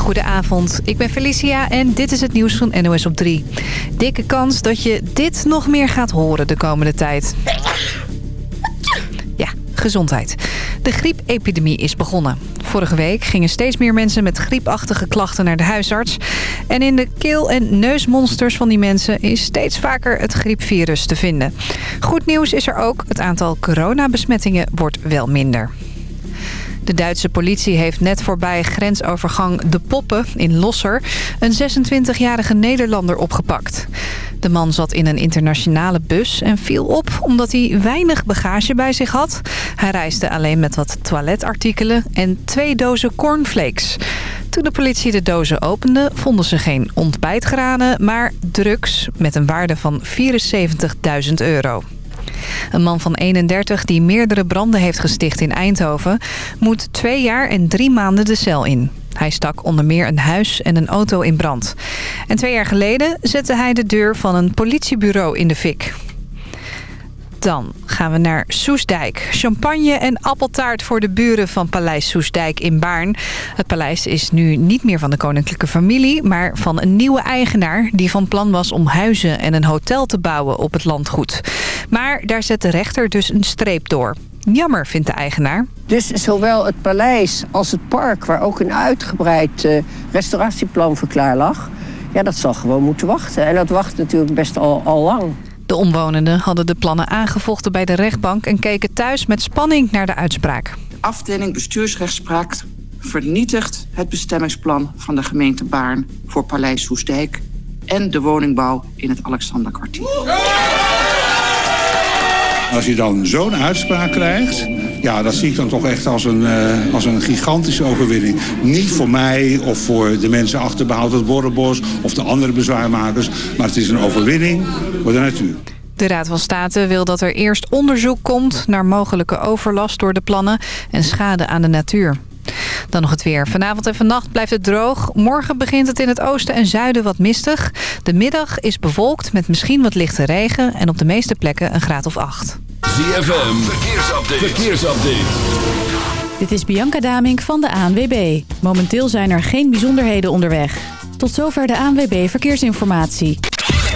Goedenavond, ik ben Felicia en dit is het nieuws van NOS op 3. Dikke kans dat je dit nog meer gaat horen de komende tijd. Ja, gezondheid. De griepepidemie is begonnen. Vorige week gingen steeds meer mensen met griepachtige klachten naar de huisarts. En in de keel- en neusmonsters van die mensen is steeds vaker het griepvirus te vinden. Goed nieuws is er ook. Het aantal coronabesmettingen wordt wel minder. De Duitse politie heeft net voorbij grensovergang De Poppen in Losser... een 26-jarige Nederlander opgepakt. De man zat in een internationale bus en viel op omdat hij weinig bagage bij zich had. Hij reisde alleen met wat toiletartikelen en twee dozen cornflakes. Toen de politie de dozen opende, vonden ze geen ontbijtgranen... maar drugs met een waarde van 74.000 euro. Een man van 31 die meerdere branden heeft gesticht in Eindhoven... moet twee jaar en drie maanden de cel in. Hij stak onder meer een huis en een auto in brand. En twee jaar geleden zette hij de deur van een politiebureau in de fik. Dan gaan we naar Soesdijk. Champagne en appeltaart voor de buren van Paleis Soesdijk in Baarn. Het paleis is nu niet meer van de koninklijke familie... maar van een nieuwe eigenaar die van plan was om huizen en een hotel te bouwen op het landgoed. Maar daar zet de rechter dus een streep door. Jammer, vindt de eigenaar. Dus zowel het paleis als het park, waar ook een uitgebreid uh, restauratieplan voor klaar lag... ja, dat zal gewoon moeten wachten. En dat wacht natuurlijk best al, al lang. De omwonenden hadden de plannen aangevochten bij de rechtbank... en keken thuis met spanning naar de uitspraak. Afdeling bestuursrechtspraak vernietigt het bestemmingsplan van de gemeente Baarn... voor Paleis Soesdijk en de woningbouw in het Alexanderkwartier. Als je dan zo'n uitspraak krijgt... ja, dat zie ik dan toch echt als een, uh, als een gigantische overwinning. Niet voor mij of voor de mensen achter behoud het Borrenbos... of de andere bezwaarmakers, maar het is een overwinning voor de natuur. De Raad van State wil dat er eerst onderzoek komt... naar mogelijke overlast door de plannen en schade aan de natuur. Dan nog het weer. Vanavond en vannacht blijft het droog. Morgen begint het in het oosten en zuiden wat mistig. De middag is bewolkt met misschien wat lichte regen... en op de meeste plekken een graad of acht. ZFM, verkeersupdate. verkeersupdate. Dit is Bianca Damink van de ANWB. Momenteel zijn er geen bijzonderheden onderweg. Tot zover de ANWB Verkeersinformatie.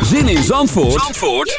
Zin in Zandvoort, Zandvoort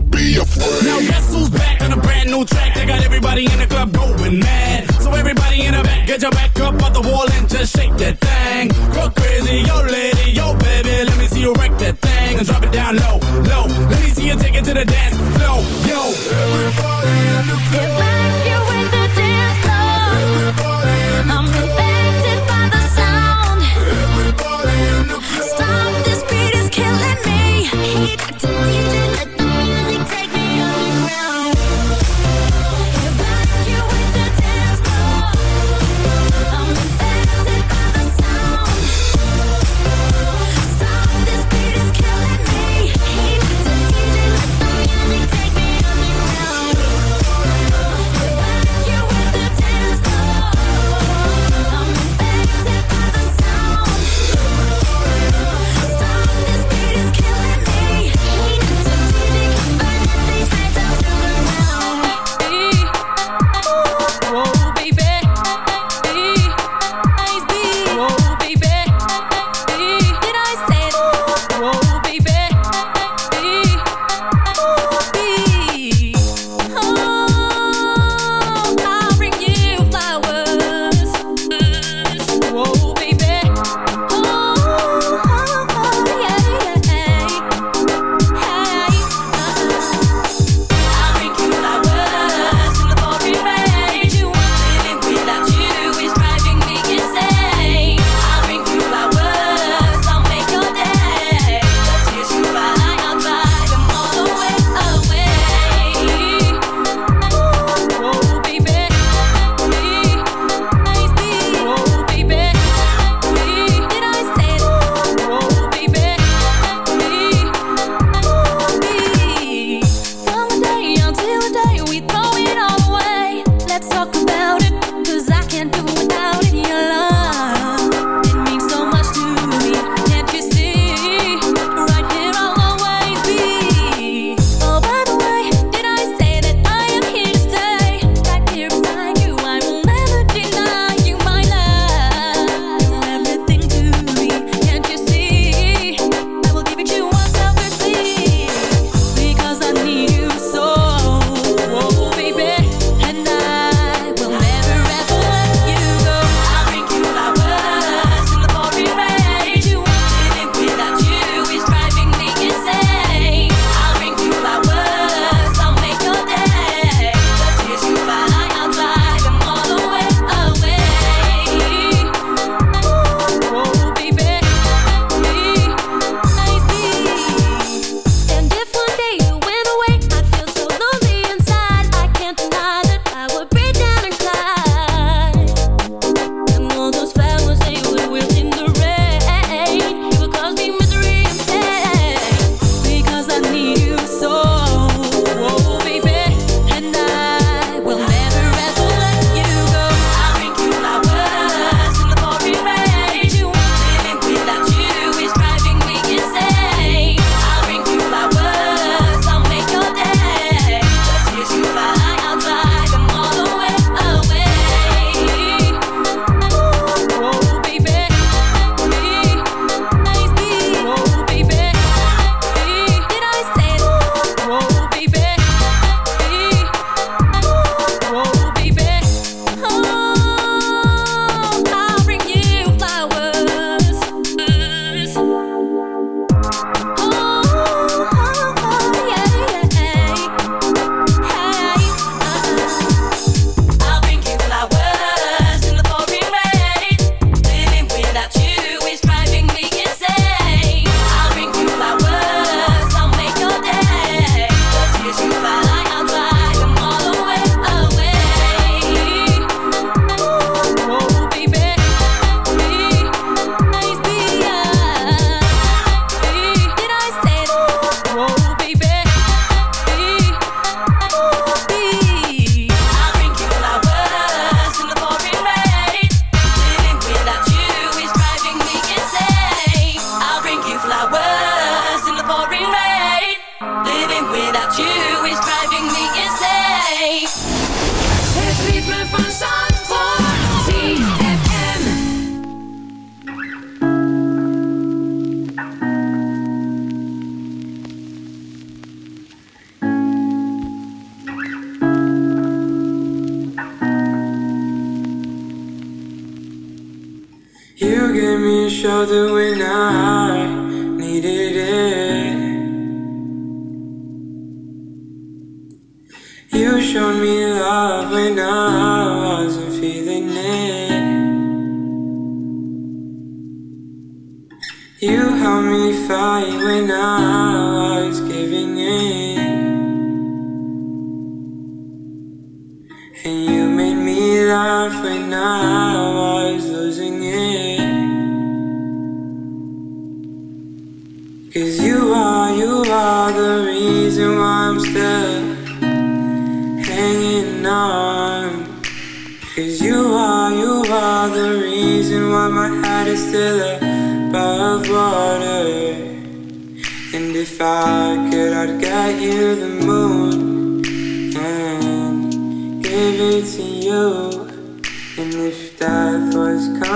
be afraid. Now guess who's back on a brand new track? They got everybody in the club going mad. So everybody in the back, get your back up off the wall and just shake that thing. Go crazy, yo lady, yo baby, let me see you wreck that thing and drop it down low, low. Let me see you take it to the dance floor, yo. Everybody in the club.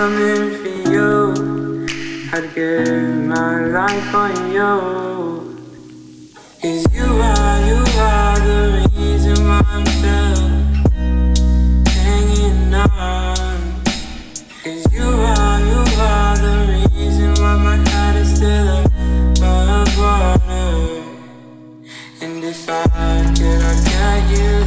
coming for you. I'd give my life for you. Cause you are, you are the reason why I'm still hanging on. Cause you are, you are the reason why my heart is still above water. And if I could, I'd get you.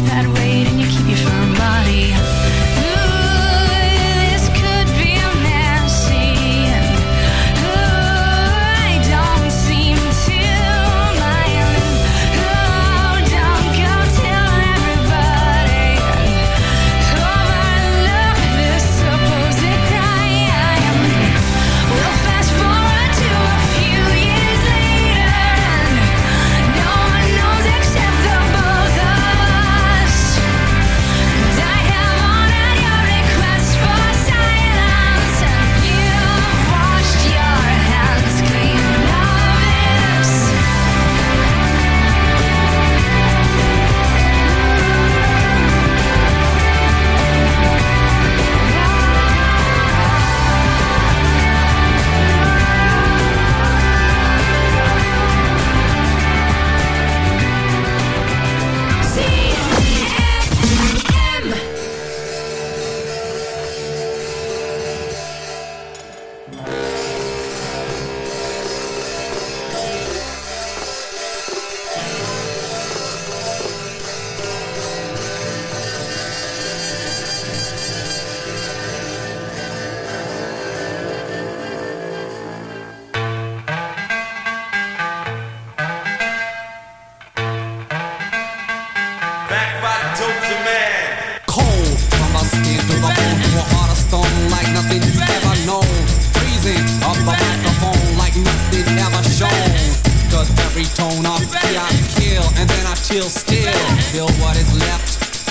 touchpad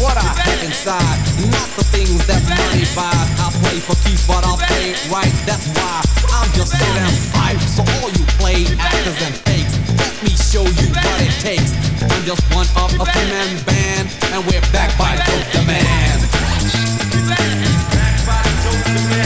what I have inside, not the things that money buys. I play for keeps, but I'll play it right. That's why I'm just so damn hype. So all you play actors and fakes, let me show you what it takes. I'm just one of a few man band, and we're backed by dope demand. Back by dope.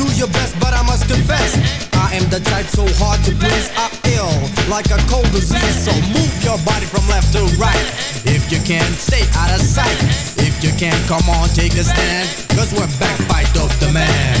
Do your best, but I must confess. I am the type so hard to please. I ill like a cold disease. So move your body from left to right. If you can't, stay out of sight. If you can't, come on, take a stand. Cause we're back by Dope Demand.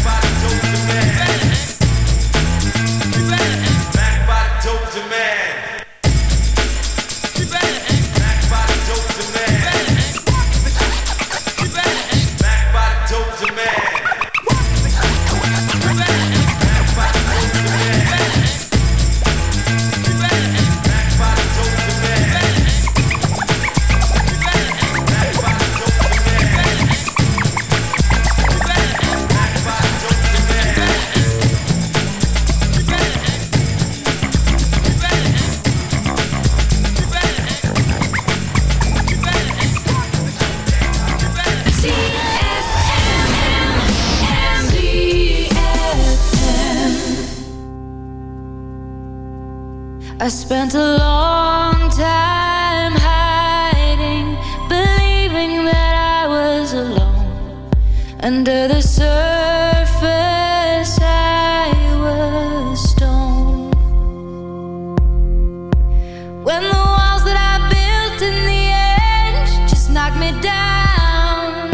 Down,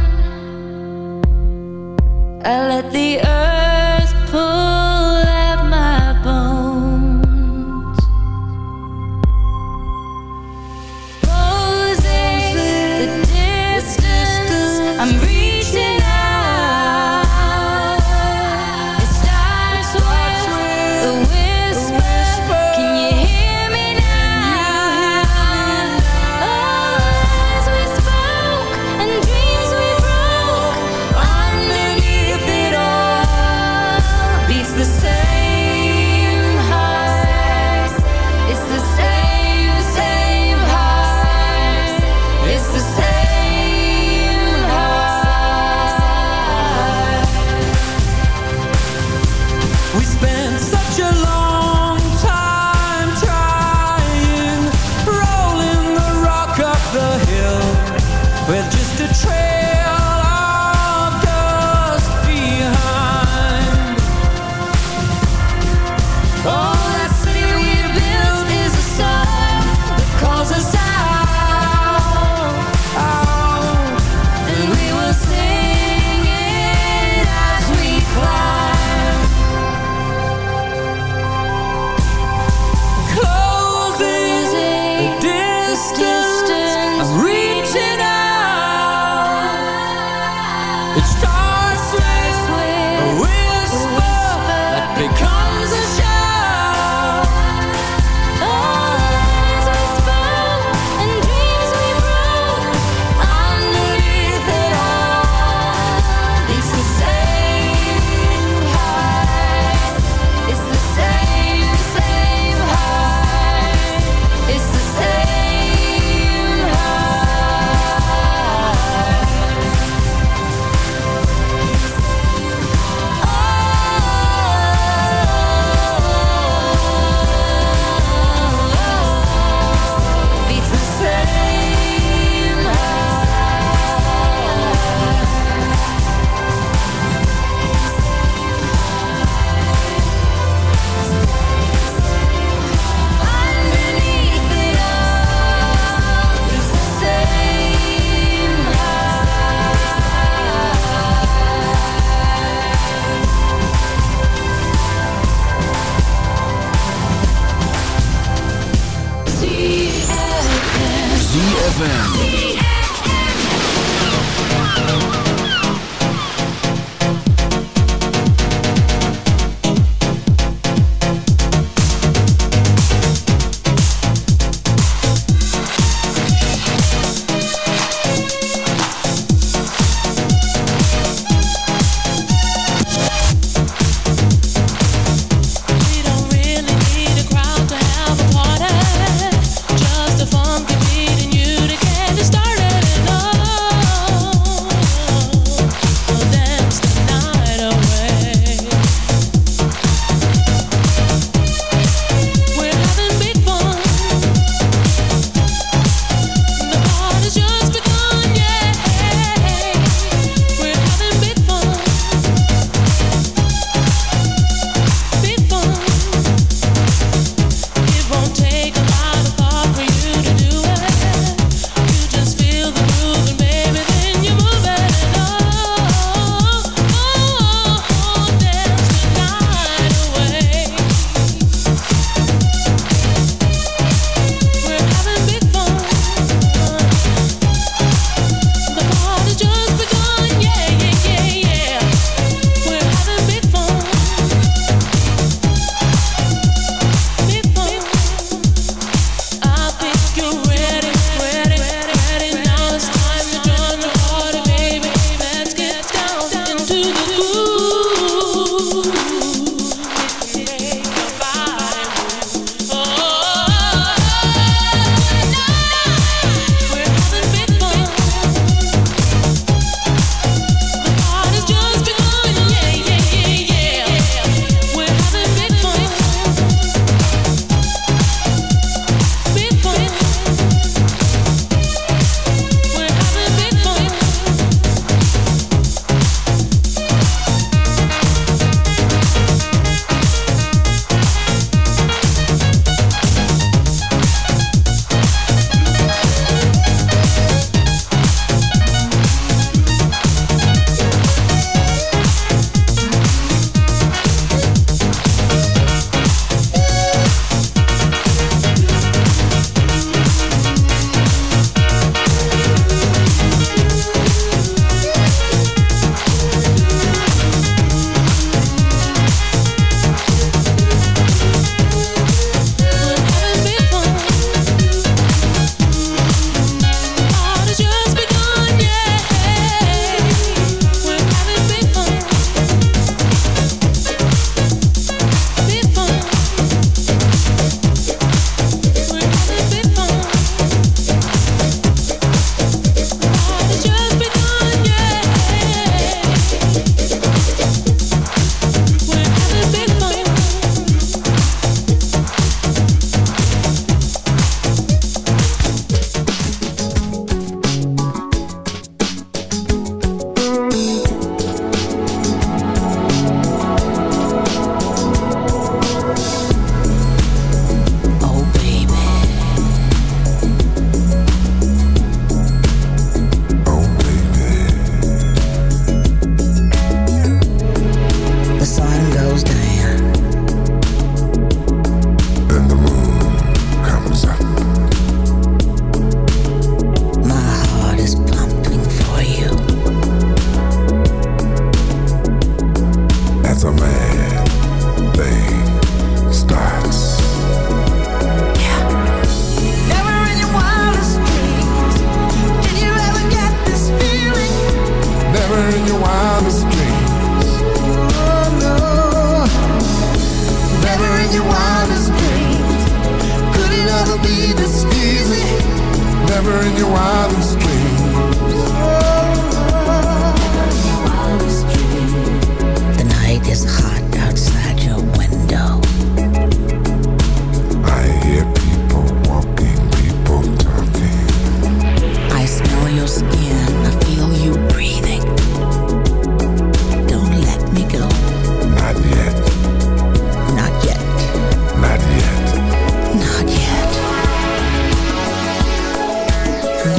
I let the earth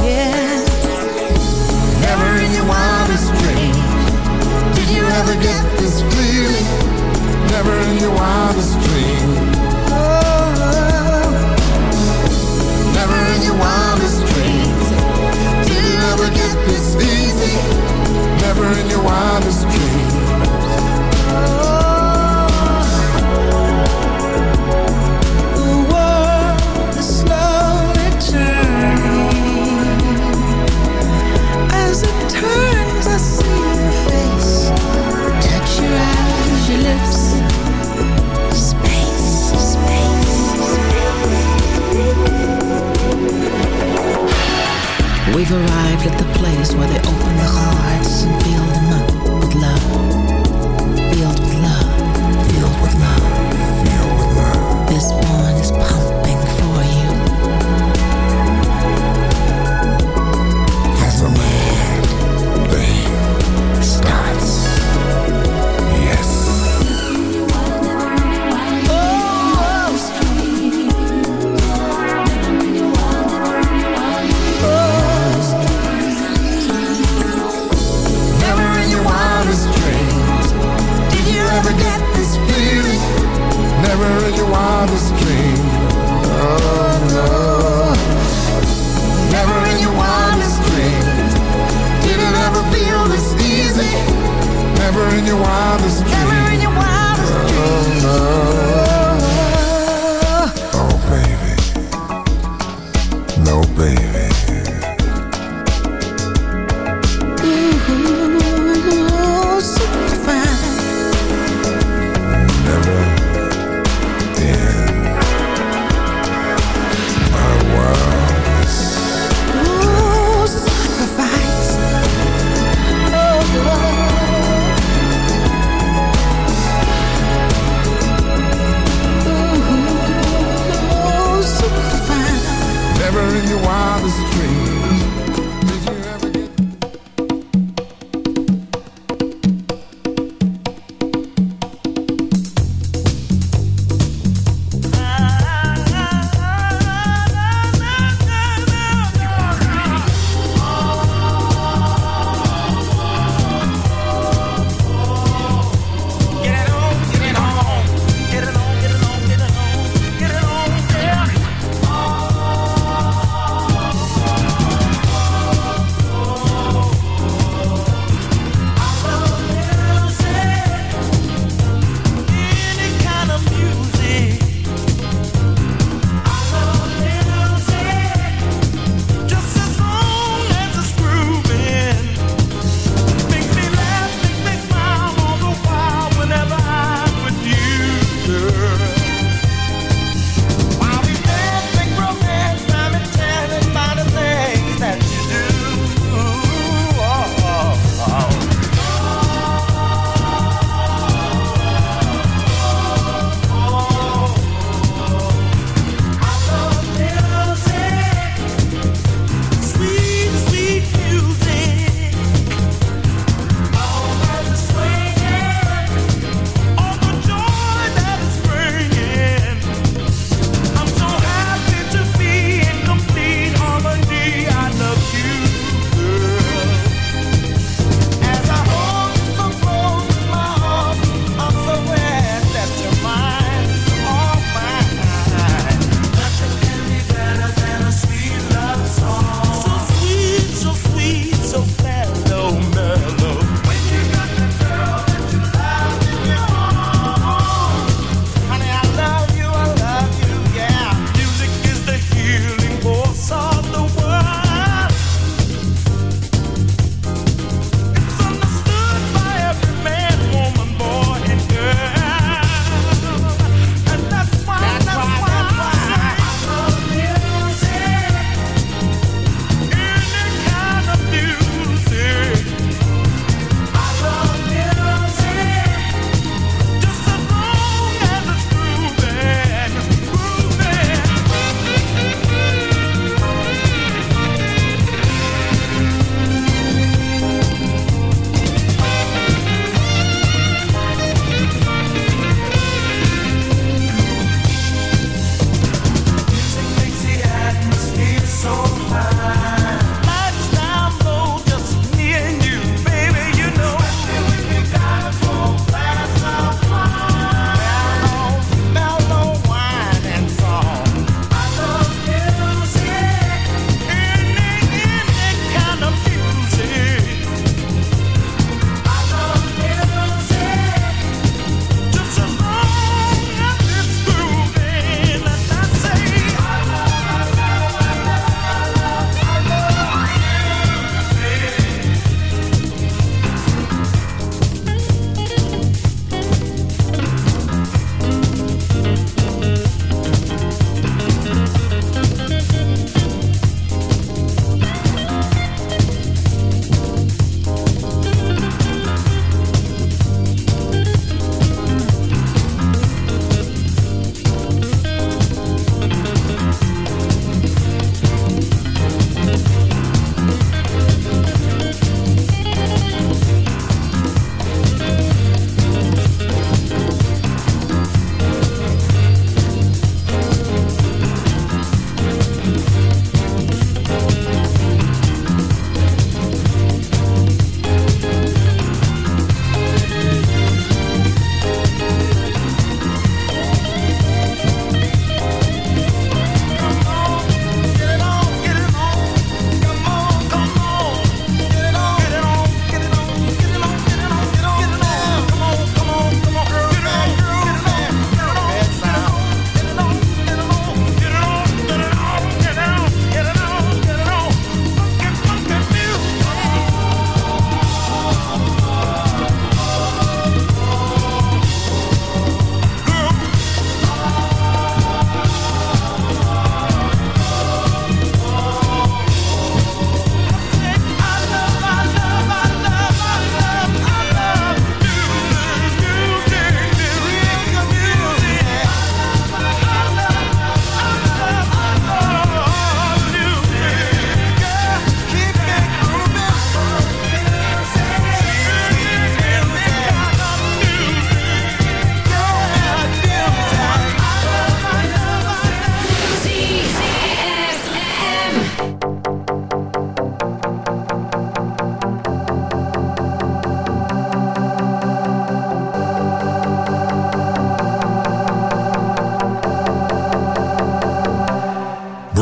yeah. Never in your wildest dreams did you ever get this. Never in your wildest dreams. Oh. Never in your wildest dreams did you ever get this easy. Never in your wildest arrived at the place where they open the hearts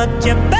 But you better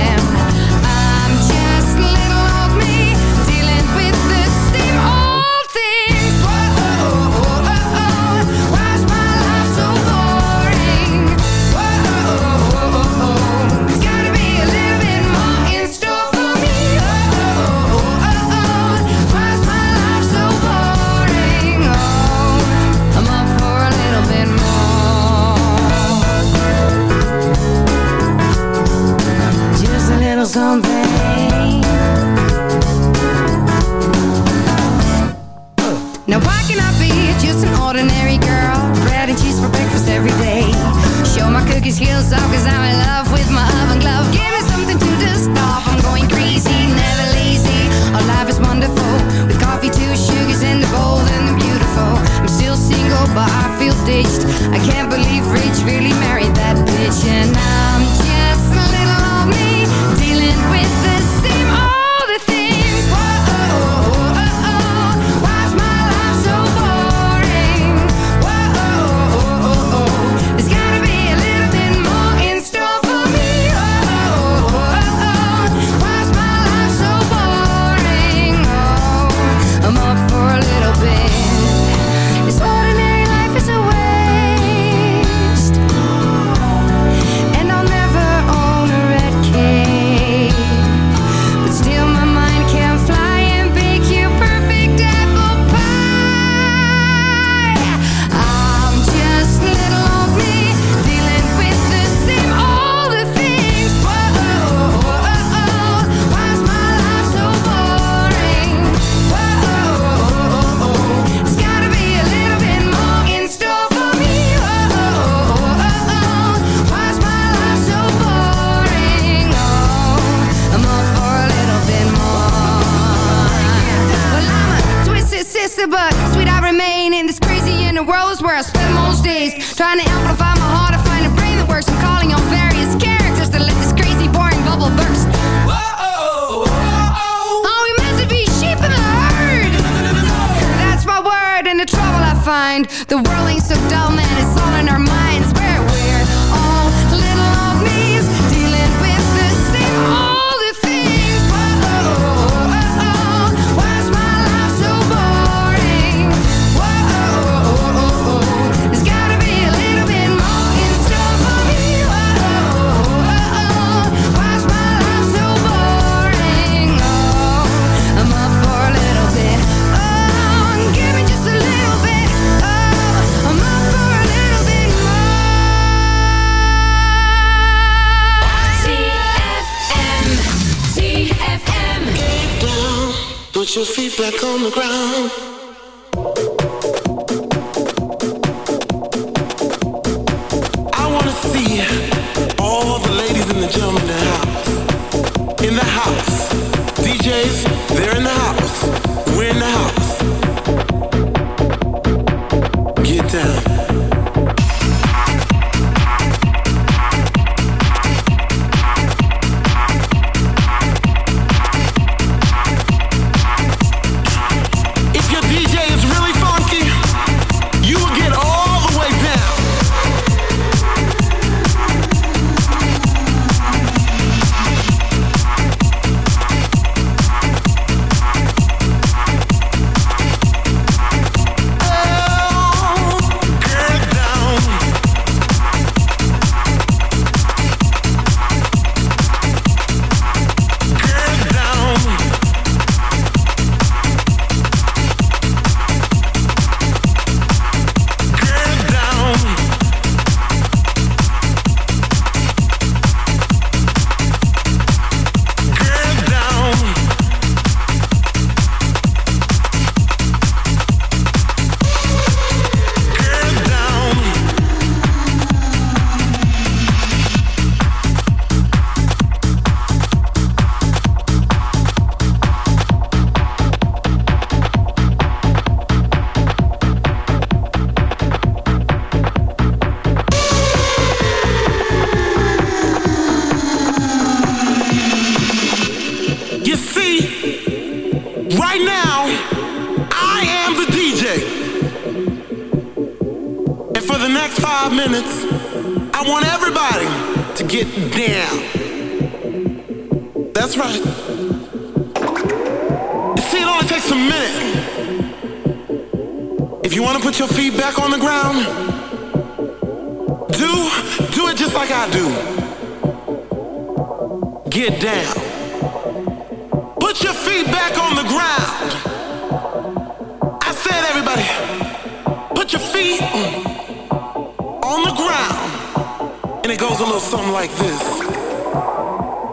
The back on the ground.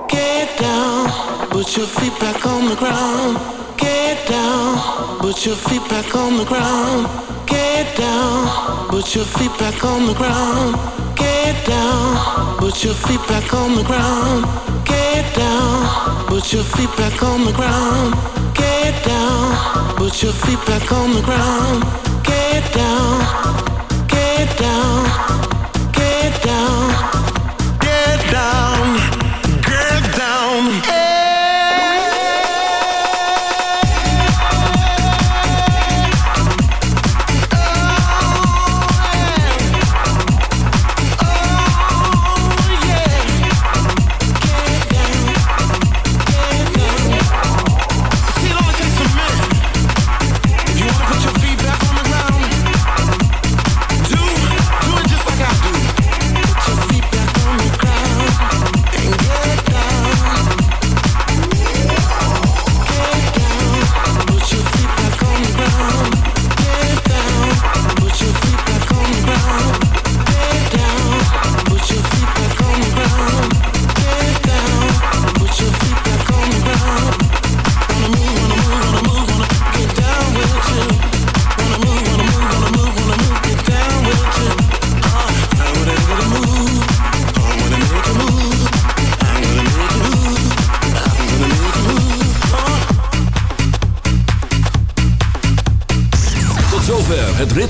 Get down, put your feet back on the ground. Get down but your feet back on the ground. Get down but your feet back on the ground. Get down but your feet back on the ground. Get down but your feet back on the ground. Get down but your feet back on the ground Get down but your feet back on the ground Get down but your feet back on the ground. Get down Get down Get down,